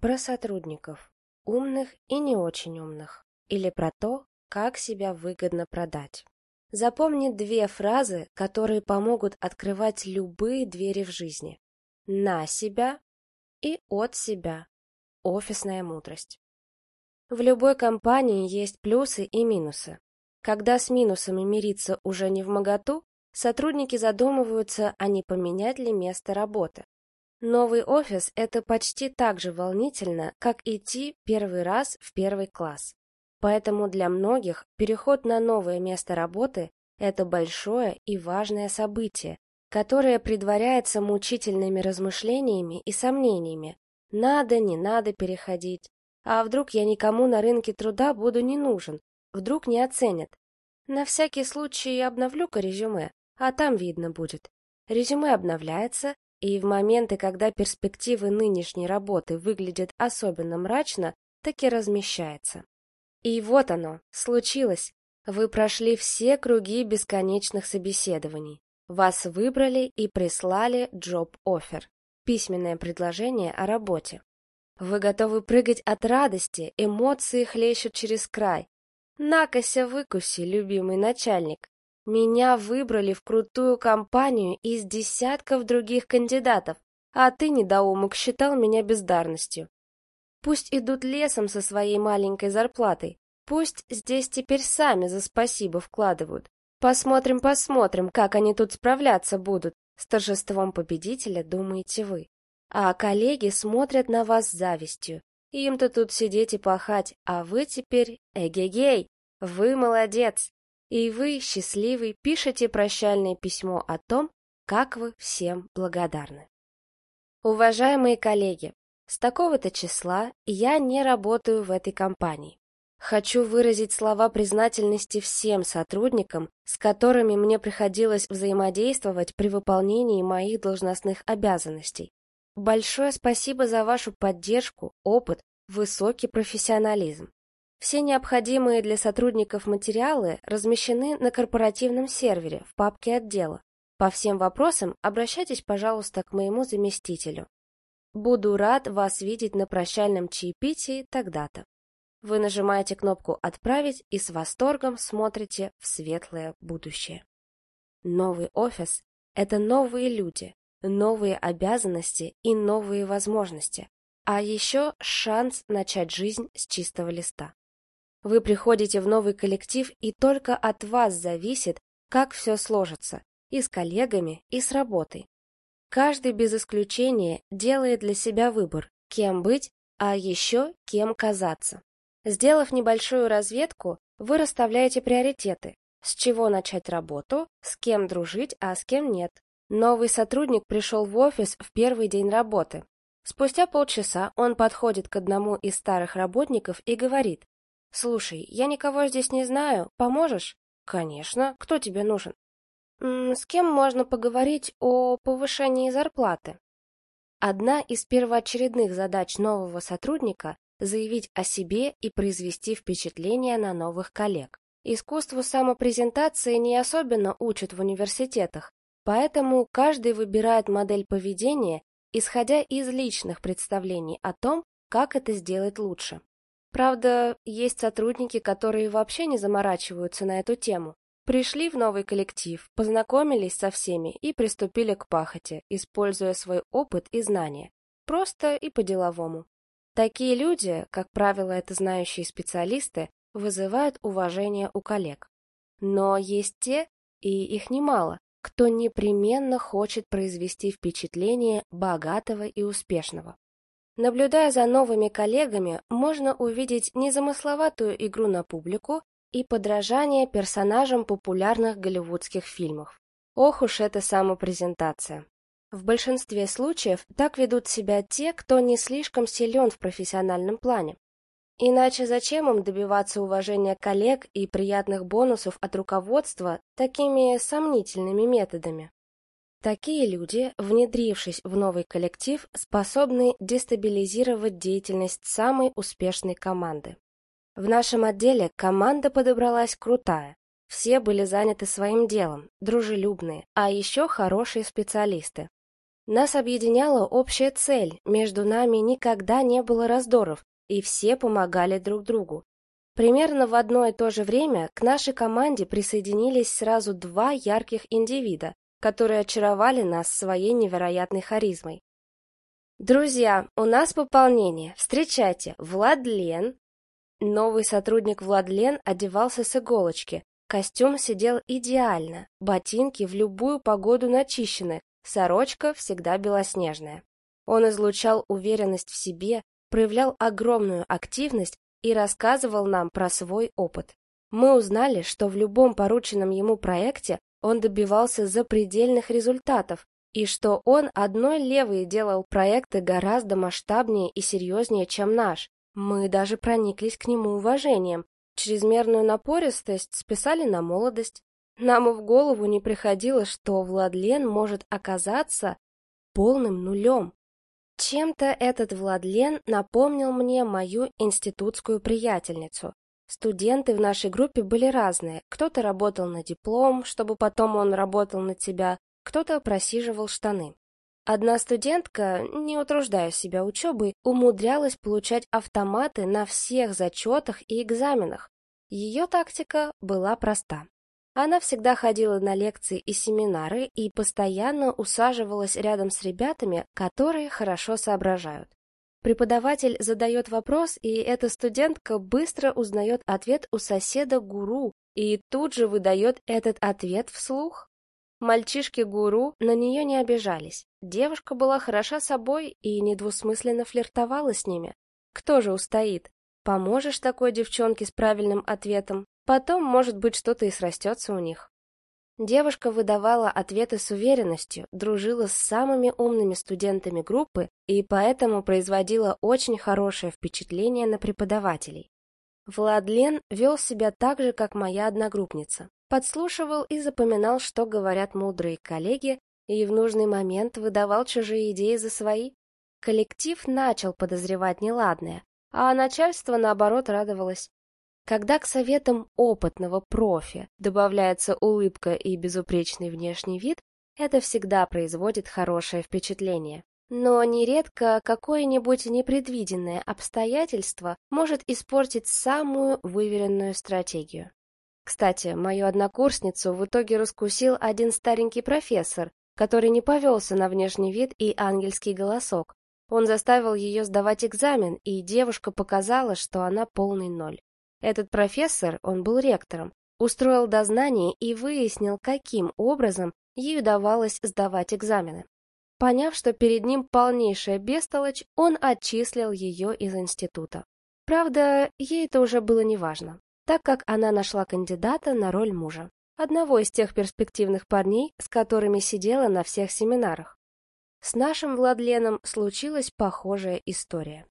про сотрудников, умных и не очень умных, или про то, как себя выгодно продать. Запомни две фразы, которые помогут открывать любые двери в жизни. На себя и от себя. Офисная мудрость. В любой компании есть плюсы и минусы. Когда с минусами мириться уже не в моготу, сотрудники задумываются, а не поменять ли место работы. Новый офис – это почти так же волнительно, как идти первый раз в первый класс. Поэтому для многих переход на новое место работы – это большое и важное событие, которое предваряется мучительными размышлениями и сомнениями. Надо, не надо переходить. А вдруг я никому на рынке труда буду не нужен? Вдруг не оценят? На всякий случай обновлю-ка резюме, а там видно будет. Резюме обновляется, и в моменты, когда перспективы нынешней работы выглядят особенно мрачно, таки размещается. И вот оно, случилось. Вы прошли все круги бесконечных собеседований. Вас выбрали и прислали job-offer, письменное предложение о работе. Вы готовы прыгать от радости, эмоции хлещут через край. Накося выкуси, любимый начальник. Меня выбрали в крутую компанию из десятков других кандидатов, а ты, недоумок, считал меня бездарностью. Пусть идут лесом со своей маленькой зарплатой. Пусть здесь теперь сами за спасибо вкладывают. Посмотрим, посмотрим, как они тут справляться будут. С торжеством победителя думаете вы. А коллеги смотрят на вас с завистью. Им-то тут сидеть и пахать, а вы теперь эгегей, вы молодец. И вы, счастливый, пишете прощальное письмо о том, как вы всем благодарны. Уважаемые коллеги, с такого-то числа я не работаю в этой компании. Хочу выразить слова признательности всем сотрудникам, с которыми мне приходилось взаимодействовать при выполнении моих должностных обязанностей. Большое спасибо за вашу поддержку, опыт, высокий профессионализм. Все необходимые для сотрудников материалы размещены на корпоративном сервере в папке отдела. По всем вопросам обращайтесь, пожалуйста, к моему заместителю. Буду рад вас видеть на прощальном чаепитии тогда-то. Вы нажимаете кнопку «Отправить» и с восторгом смотрите в светлое будущее. Новый офис – это новые люди, новые обязанности и новые возможности, а еще шанс начать жизнь с чистого листа. Вы приходите в новый коллектив, и только от вас зависит, как все сложится, и с коллегами, и с работой. Каждый без исключения делает для себя выбор, кем быть, а еще кем казаться. Сделав небольшую разведку, вы расставляете приоритеты, с чего начать работу, с кем дружить, а с кем нет. Новый сотрудник пришел в офис в первый день работы. Спустя полчаса он подходит к одному из старых работников и говорит, «Слушай, я никого здесь не знаю, поможешь?» «Конечно, кто тебе нужен?» С кем можно поговорить о повышении зарплаты? Одна из первоочередных задач нового сотрудника – заявить о себе и произвести впечатление на новых коллег. Искусству самопрезентации не особенно учат в университетах, поэтому каждый выбирает модель поведения, исходя из личных представлений о том, как это сделать лучше. Правда, есть сотрудники, которые вообще не заморачиваются на эту тему, Пришли в новый коллектив, познакомились со всеми и приступили к пахоте, используя свой опыт и знания. Просто и по-деловому. Такие люди, как правило, это знающие специалисты, вызывают уважение у коллег. Но есть те, и их немало, кто непременно хочет произвести впечатление богатого и успешного. Наблюдая за новыми коллегами, можно увидеть незамысловатую игру на публику и подражание персонажам популярных голливудских фильмов. Ох уж эта самопрезентация. В большинстве случаев так ведут себя те, кто не слишком силен в профессиональном плане. Иначе зачем им добиваться уважения коллег и приятных бонусов от руководства такими сомнительными методами? Такие люди, внедрившись в новый коллектив, способны дестабилизировать деятельность самой успешной команды. В нашем отделе команда подобралась крутая. Все были заняты своим делом, дружелюбные, а еще хорошие специалисты. Нас объединяла общая цель, между нами никогда не было раздоров, и все помогали друг другу. Примерно в одно и то же время к нашей команде присоединились сразу два ярких индивида, которые очаровали нас своей невероятной харизмой. «Друзья, у нас пополнение. Встречайте, Владлен!» Новый сотрудник Владлен одевался с иголочки. Костюм сидел идеально, ботинки в любую погоду начищены, сорочка всегда белоснежная. Он излучал уверенность в себе, проявлял огромную активность и рассказывал нам про свой опыт. Мы узнали, что в любом порученном ему проекте он добивался запредельных результатов, и что он одной левой делал проекты гораздо масштабнее и серьезнее, чем наш. Мы даже прониклись к нему уважением. Чрезмерную напористость списали на молодость. Нам и в голову не приходило, что Владлен может оказаться полным нулем. Чем-то этот Владлен напомнил мне мою институтскую приятельницу. Студенты в нашей группе были разные. Кто-то работал на диплом, чтобы потом он работал на тебя, кто-то просиживал штаны. Одна студентка, не утруждая себя учебой, умудрялась получать автоматы на всех зачетах и экзаменах. Ее тактика была проста. Она всегда ходила на лекции и семинары и постоянно усаживалась рядом с ребятами, которые хорошо соображают. Преподаватель задает вопрос, и эта студентка быстро узнает ответ у соседа-гуру и тут же выдает этот ответ вслух. Мальчишки-гуру на нее не обижались. Девушка была хороша собой и недвусмысленно флиртовала с ними. Кто же устоит? Поможешь такой девчонке с правильным ответом, потом, может быть, что-то и срастется у них. Девушка выдавала ответы с уверенностью, дружила с самыми умными студентами группы и поэтому производила очень хорошее впечатление на преподавателей. Владлен вел себя так же, как моя одногруппница. Подслушивал и запоминал, что говорят мудрые коллеги, и в нужный момент выдавал чужие идеи за свои. Коллектив начал подозревать неладное, а начальство, наоборот, радовалось. Когда к советам опытного профи добавляется улыбка и безупречный внешний вид, это всегда производит хорошее впечатление. Но нередко какое-нибудь непредвиденное обстоятельство может испортить самую выверенную стратегию. Кстати, мою однокурсницу в итоге раскусил один старенький профессор, который не повелся на внешний вид и ангельский голосок. Он заставил ее сдавать экзамен, и девушка показала, что она полный ноль. Этот профессор, он был ректором, устроил дознание и выяснил, каким образом ей удавалось сдавать экзамены. Поняв, что перед ним полнейшая бестолочь, он отчислил ее из института. Правда, ей это уже было неважно, так как она нашла кандидата на роль мужа, одного из тех перспективных парней, с которыми сидела на всех семинарах. С нашим Владленом случилась похожая история.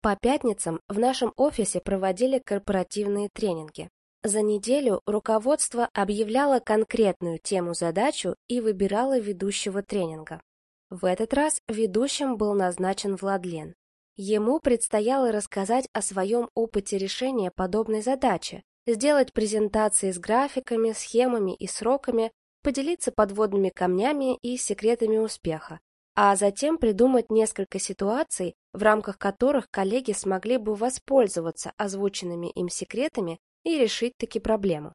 По пятницам в нашем офисе проводили корпоративные тренинги. За неделю руководство объявляло конкретную тему-задачу и выбирало ведущего тренинга. В этот раз ведущим был назначен Владлен. Ему предстояло рассказать о своем опыте решения подобной задачи, сделать презентации с графиками, схемами и сроками, поделиться подводными камнями и секретами успеха, а затем придумать несколько ситуаций, в рамках которых коллеги смогли бы воспользоваться озвученными им секретами и решить таки проблему.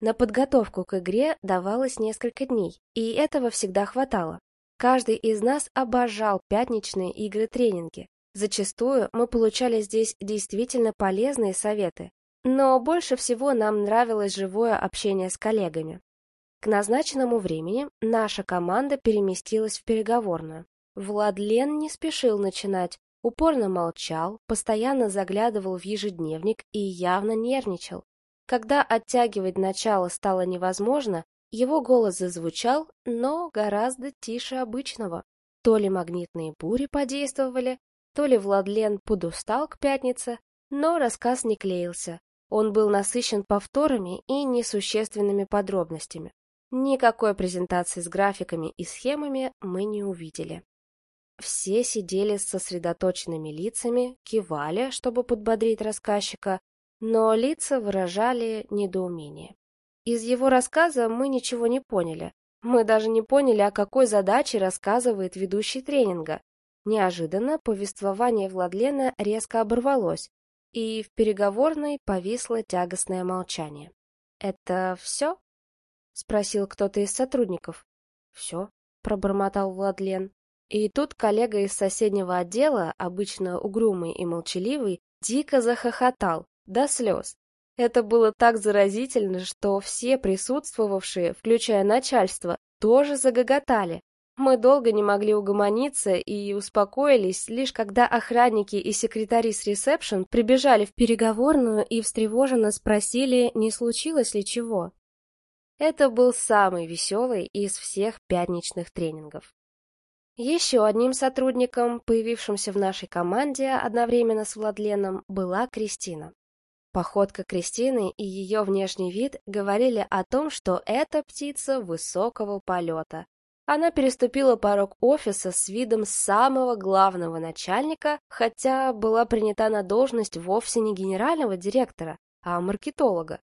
На подготовку к игре давалось несколько дней, и этого всегда хватало. Каждый из нас обожал пятничные игры-тренинги. Зачастую мы получали здесь действительно полезные советы, но больше всего нам нравилось живое общение с коллегами. К назначенному времени наша команда переместилась в переговорную. Владлен не спешил начинать, упорно молчал, постоянно заглядывал в ежедневник и явно нервничал. Когда оттягивать начало стало невозможно, его голос зазвучал, но гораздо тише обычного. То ли магнитные бури подействовали, то ли Владлен подустал к пятнице, но рассказ не клеился. Он был насыщен повторами и несущественными подробностями. Никакой презентации с графиками и схемами мы не увидели. Все сидели с сосредоточенными лицами, кивали, чтобы подбодрить рассказчика, но лица выражали недоумение. Из его рассказа мы ничего не поняли, Мы даже не поняли, о какой задаче рассказывает ведущий тренинга. Неожиданно повествование Владлена резко оборвалось, и в переговорной повисло тягостное молчание. «Это все?» — спросил кто-то из сотрудников. «Все», — пробормотал Владлен. И тут коллега из соседнего отдела, обычно угрюмый и молчаливый, дико захохотал, до слез. Это было так заразительно, что все присутствовавшие, включая начальство, тоже загоготали. Мы долго не могли угомониться и успокоились, лишь когда охранники и секретари с ресепшн прибежали в переговорную и встревоженно спросили, не случилось ли чего. Это был самый веселый из всех пятничных тренингов. Еще одним сотрудником, появившимся в нашей команде одновременно с Владленом, была Кристина. Походка Кристины и ее внешний вид говорили о том, что это птица высокого полета, она переступила порог офиса с видом самого главного начальника, хотя была принята на должность вовсе не генерального директора, а маркетолога.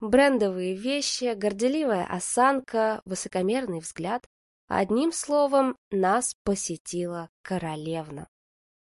Брендовые вещи, горделивая осанка, высокомерный взгляд. Одним словом, нас посетила королевна.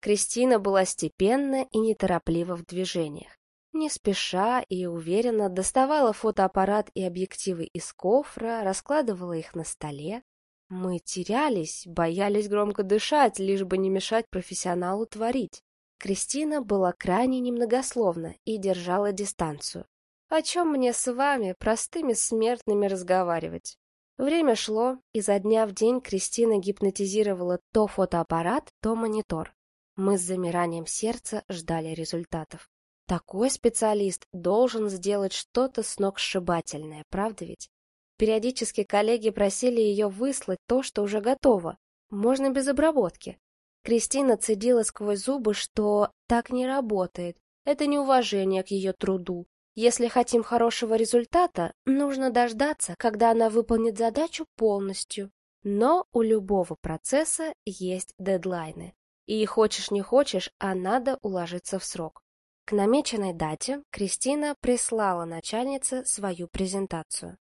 Кристина была степенна и нетороплива в движениях. Не спеша и уверенно доставала фотоаппарат и объективы из кофра, раскладывала их на столе, мы терялись, боялись громко дышать, лишь бы не мешать профессионалу творить. Кристина была крайне немногословна и держала дистанцию. О чем мне с вами, простыми смертными, разговаривать? Время шло, и за дня в день Кристина гипнотизировала то фотоаппарат, то монитор. Мы с замиранием сердца ждали результатов. Такой специалист должен сделать что-то сногсшибательное, правда ведь? Периодически коллеги просили ее выслать то, что уже готово. Можно без обработки. Кристина цедила сквозь зубы, что так не работает. Это неуважение к ее труду. Если хотим хорошего результата, нужно дождаться, когда она выполнит задачу полностью. Но у любого процесса есть дедлайны. И хочешь не хочешь, а надо уложиться в срок. К намеченной дате Кристина прислала начальнице свою презентацию.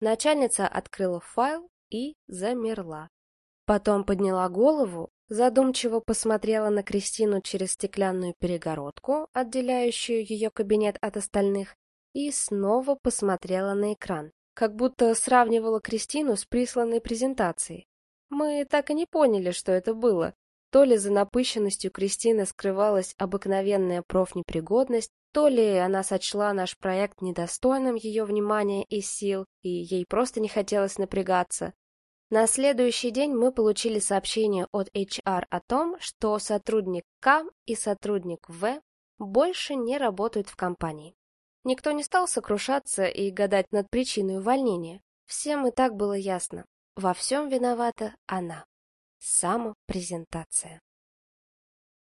Начальница открыла файл и замерла. Потом подняла голову, задумчиво посмотрела на Кристину через стеклянную перегородку, отделяющую ее кабинет от остальных, и снова посмотрела на экран, как будто сравнивала Кристину с присланной презентацией. Мы так и не поняли, что это было. То ли за напыщенностью Кристины скрывалась обыкновенная профнепригодность, то ли она сочла наш проект недостойным ее внимания и сил, и ей просто не хотелось напрягаться. На следующий день мы получили сообщение от HR о том, что сотрудник К и сотрудник В больше не работают в компании. Никто не стал сокрушаться и гадать над причиной увольнения. Всем и так было ясно. Во всем виновата она. Самопрезентация.